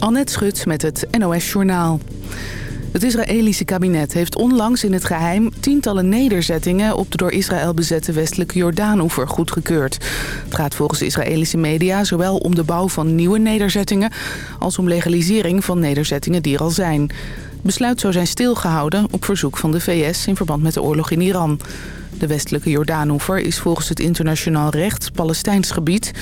Annette Schut met het NOS Journaal. Het Israëlische kabinet heeft onlangs in het geheim tientallen nederzettingen op de door Israël bezette westelijke Jordaanoever goedgekeurd. Het gaat volgens Israëlische media zowel om de bouw van nieuwe nederzettingen als om legalisering van nederzettingen die er al zijn. Het besluit zou zijn stilgehouden op verzoek van de VS in verband met de oorlog in Iran. De westelijke Jordaanoever is volgens het internationaal recht Palestijns gebied.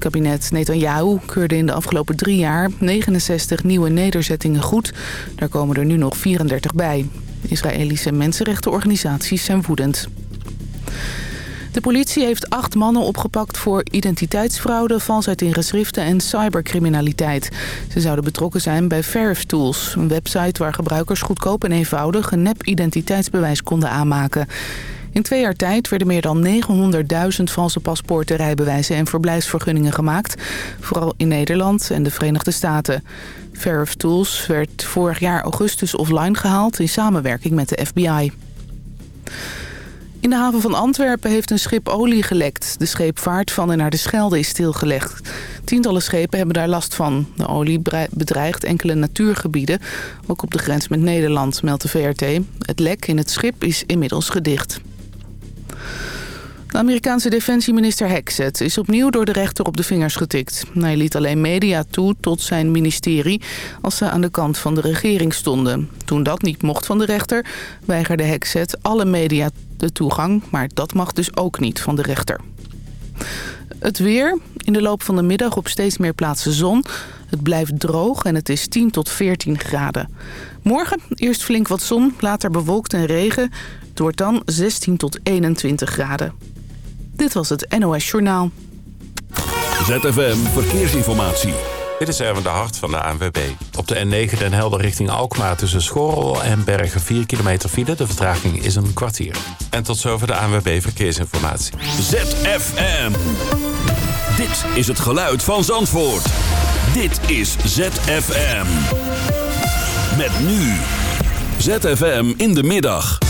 Kabinet Netanyahu keurde in de afgelopen drie jaar 69 nieuwe nederzettingen goed. Daar komen er nu nog 34 bij. Israëlische mensenrechtenorganisaties zijn woedend. De politie heeft acht mannen opgepakt voor identiteitsfraude, valsheid in geschriften en cybercriminaliteit. Ze zouden betrokken zijn bij Verif Tools, een website waar gebruikers goedkoop en eenvoudig een nep-identiteitsbewijs konden aanmaken. In twee jaar tijd werden meer dan 900.000 valse paspoorten, rijbewijzen en verblijfsvergunningen gemaakt. Vooral in Nederland en de Verenigde Staten. Verif Tools werd vorig jaar augustus offline gehaald in samenwerking met de FBI. In de haven van Antwerpen heeft een schip olie gelekt. De scheepvaart van en naar de Schelde is stilgelegd. Tientallen schepen hebben daar last van. De olie bedreigt enkele natuurgebieden, ook op de grens met Nederland, meldt de VRT. Het lek in het schip is inmiddels gedicht. De Amerikaanse defensieminister Hexet is opnieuw door de rechter op de vingers getikt. Hij liet alleen media toe tot zijn ministerie als ze aan de kant van de regering stonden. Toen dat niet mocht van de rechter, weigerde Hexet alle media de toegang. Maar dat mag dus ook niet van de rechter. Het weer. In de loop van de middag op steeds meer plaatsen zon. Het blijft droog en het is 10 tot 14 graden. Morgen eerst flink wat zon, later bewolkt en regen. Het wordt dan 16 tot 21 graden. Dit was het NOS Journaal. ZFM Verkeersinformatie. Dit is Erwin de Hart van de ANWB. Op de N9 Den Helder richting Alkmaar tussen Schorrel en Bergen 4 kilometer file. De vertraging is een kwartier. En tot zover de ANWB Verkeersinformatie. ZFM. Dit is het geluid van Zandvoort. Dit is ZFM. Met nu. ZFM in de middag.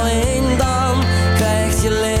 krijgt je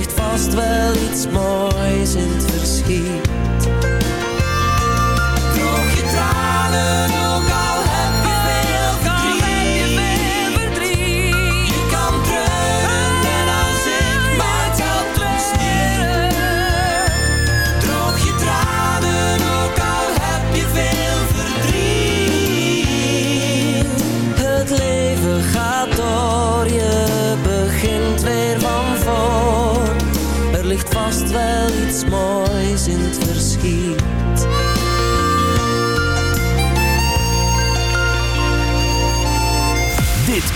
ligt vast wel iets moois in het verschiet. Droog je tranen,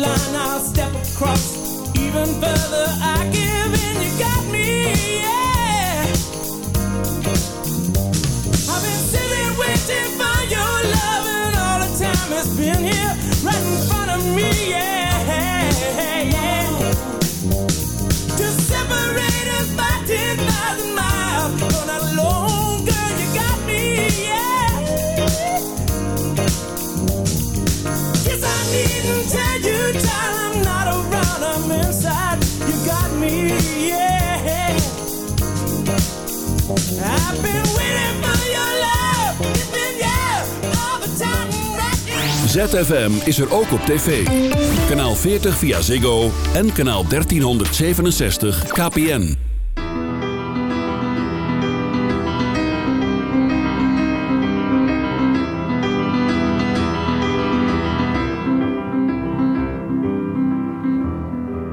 line, I'll step across even further. I can. ZFM is er ook op tv. Kanaal 40 via Ziggo en kanaal 1367 KPN.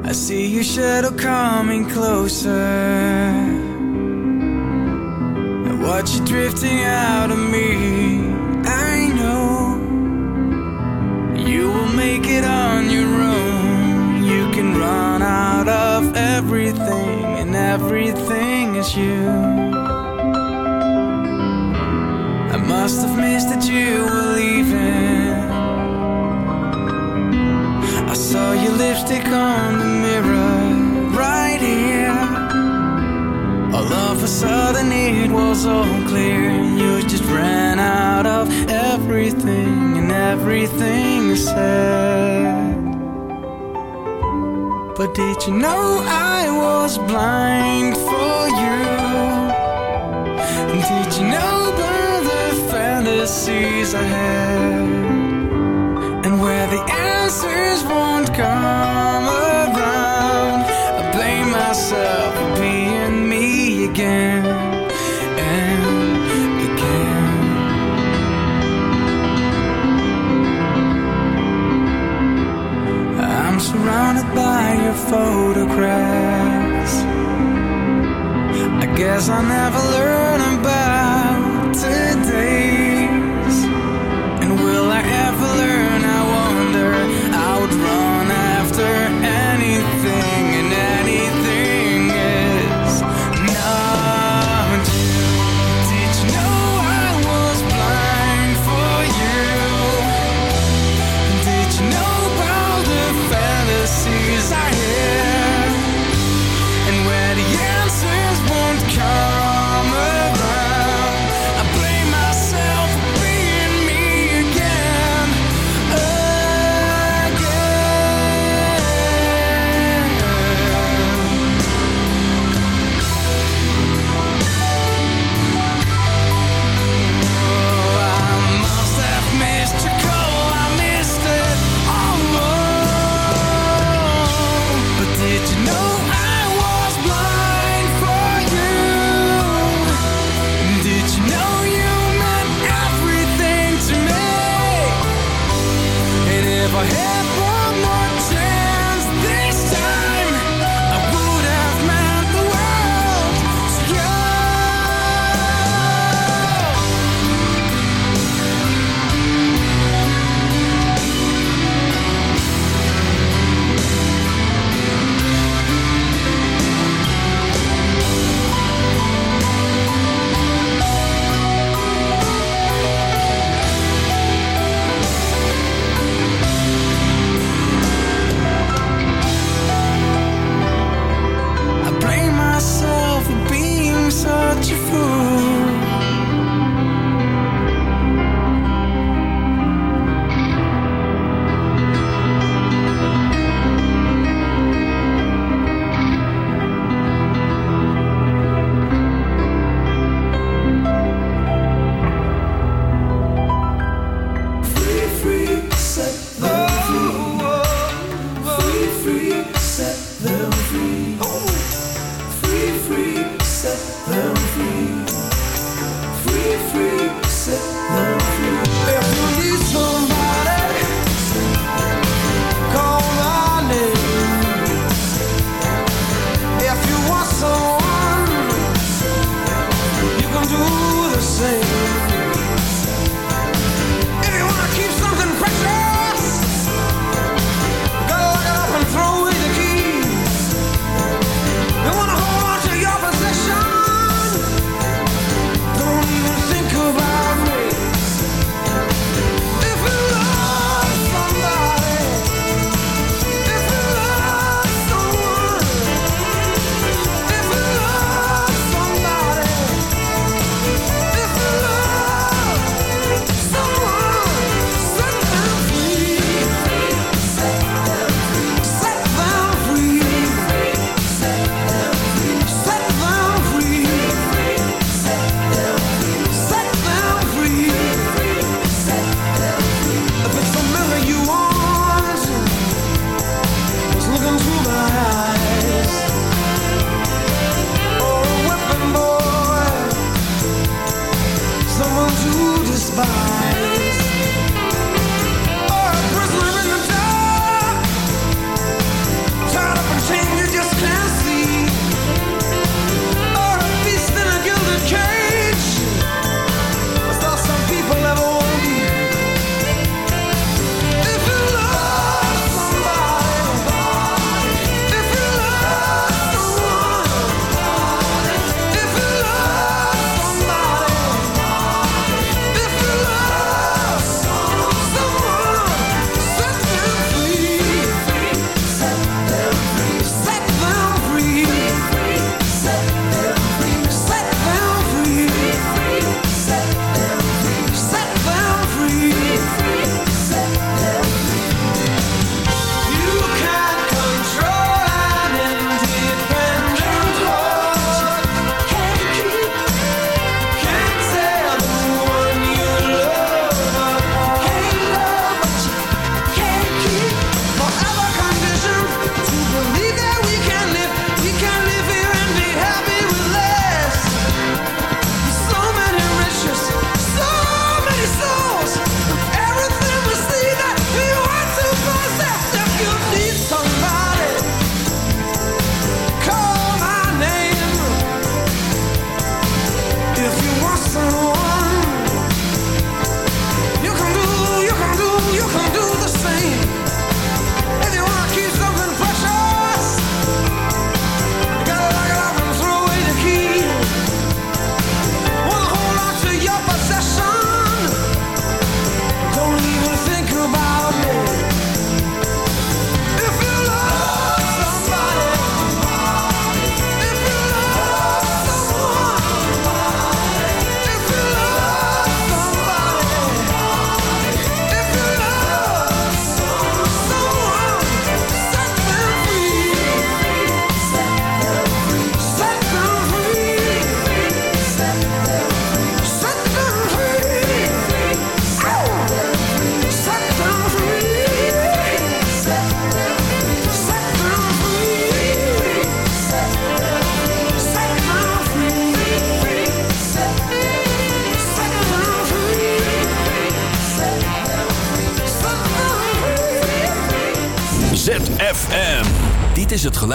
I see your shadow coming closer And watch you drifting out of me run out of everything, and everything is you. I must have missed that you were leaving. I saw your lipstick on the mirror right here. All of a sudden, it was all clear. You just ran out of everything and everything is said. But did you know I was blind for you? And did you know about the fantasies I had? And where the answers won't come photographs. I guess I'll never learn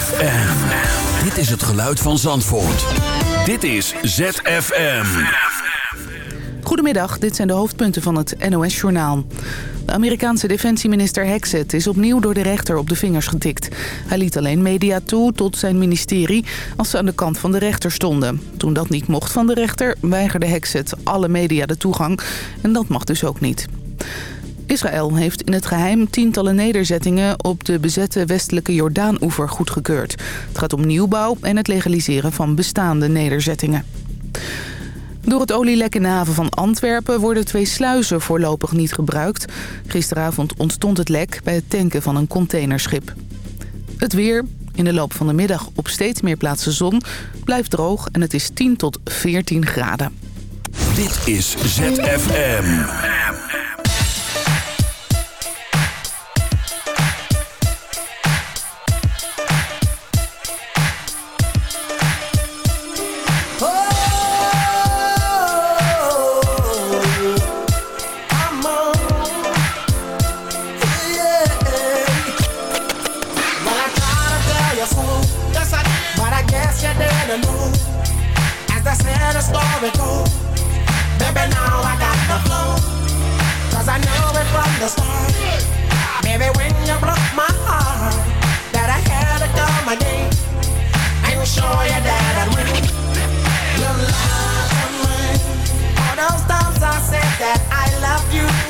ZFM. Dit is het geluid van Zandvoort. Dit is ZFM. Goedemiddag, dit zijn de hoofdpunten van het NOS-journaal. De Amerikaanse defensieminister Hexet is opnieuw door de rechter op de vingers getikt. Hij liet alleen media toe tot zijn ministerie als ze aan de kant van de rechter stonden. Toen dat niet mocht van de rechter, weigerde Hexet alle media de toegang. En dat mag dus ook niet. Israël heeft in het geheim tientallen nederzettingen op de bezette westelijke Jordaan-oever goedgekeurd. Het gaat om nieuwbouw en het legaliseren van bestaande nederzettingen. Door het olielek in de haven van Antwerpen worden twee sluizen voorlopig niet gebruikt. Gisteravond ontstond het lek bij het tanken van een containerschip. Het weer, in de loop van de middag op steeds meer plaatsen zon, blijft droog en het is 10 tot 14 graden. Dit is ZFM. Story goes. Baby, now I got the flow. Cause I know it from the start. Baby, when you broke my heart, that I had to come again. And show you that I'd win. You lied to me. All those times I said that I love you.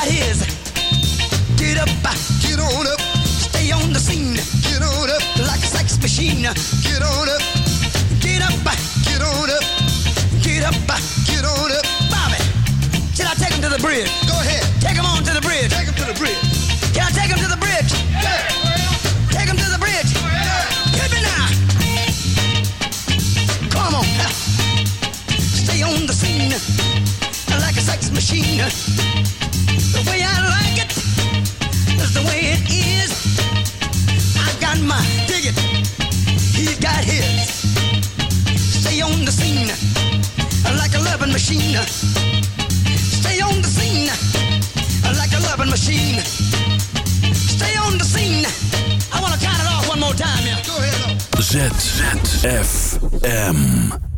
about his. Get up, get on up, stay on the scene. Get on up like a sex machine. Get on up, get up, get on up, get up, get on up. Bobby, should I take him to the bridge? Go ahead. Take him on to the bridge. Take him to the bridge. Can I take him to the bridge? Yeah. Take him to the bridge. Hit me now. Come on. Stay on the scene like a sex machine. I got my it. He's got his. Stay on the scene like a loving machine. Stay on the scene like a loving machine. Stay on the scene. I want to count it off one more time, yeah. Go ahead. ZFM.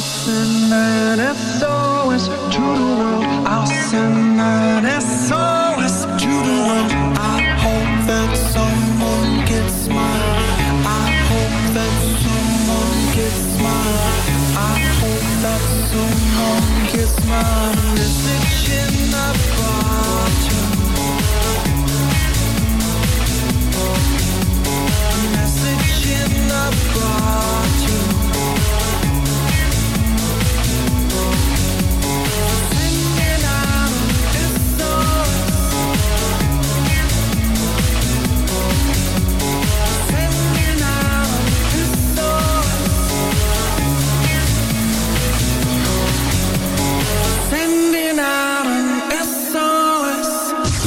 Send an SOS to the world. I'll send an SOS to the world. I hope that someone gets mine. I hope that someone gets mine. I hope that someone gets my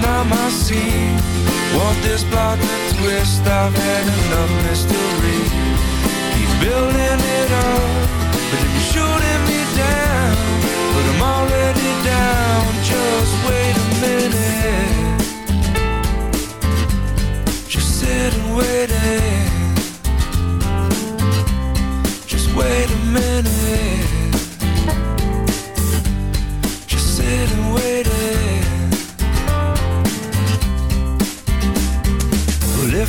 not my scene. Want this plot twist? I've had enough mystery keep building it up But then you're shooting me down But I'm already down Just wait a minute Just sit and wait it.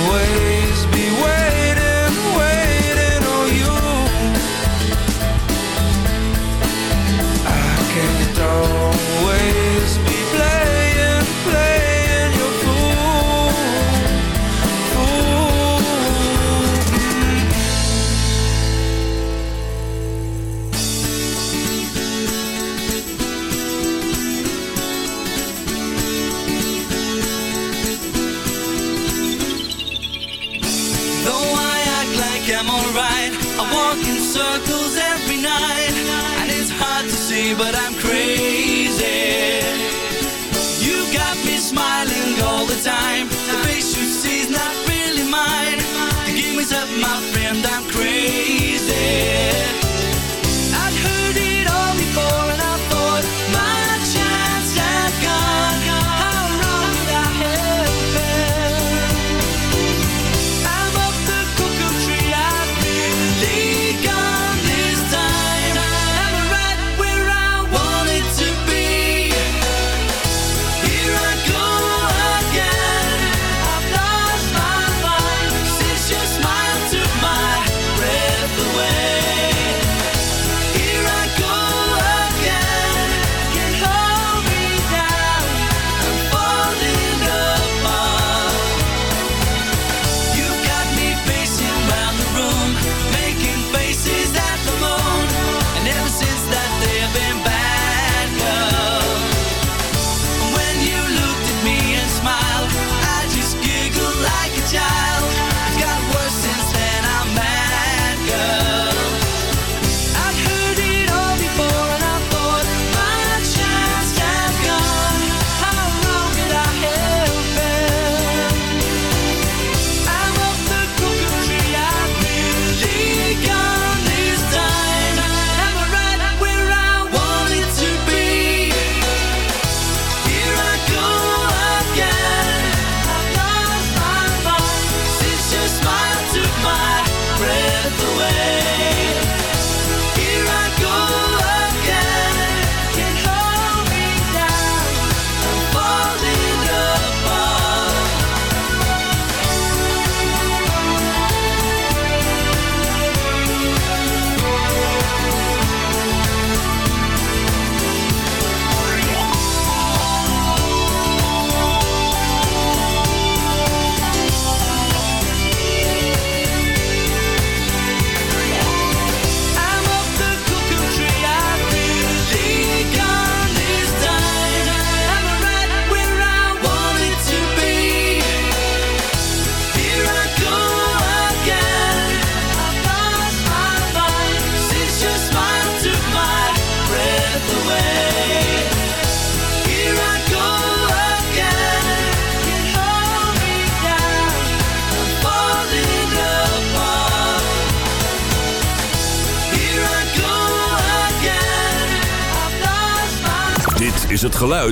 always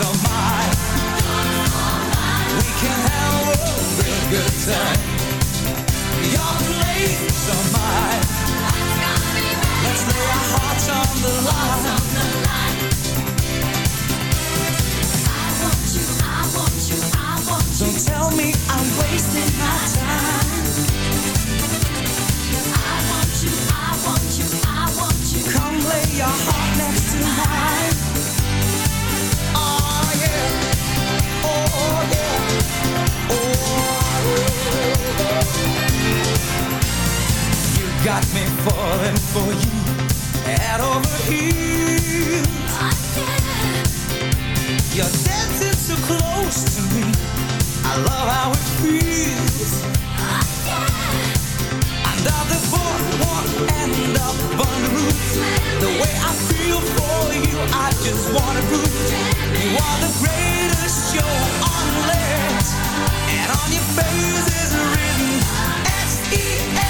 or mine. We can have a real good time. Your place or mine. Let's lay our hearts on the line. I want you, I want you, I want you. Don't tell me I'm wasting my time. Got me falling for you, head over heels. You're dancing so close to me. I love how it feels. Under the boardwalk and up on the roof. The way I feel for you, I just wanna prove you are the greatest show on land. And on your face is written S-E-X. Your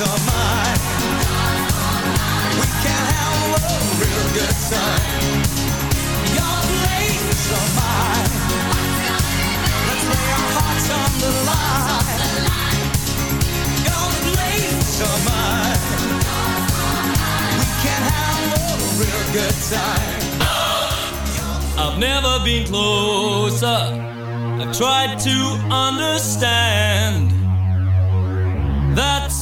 or mine. We can have a real good time. Your place mine. Let's lay our hearts on the line. Your place mine. We can have a real good time. I've never been closer. I've tried to understand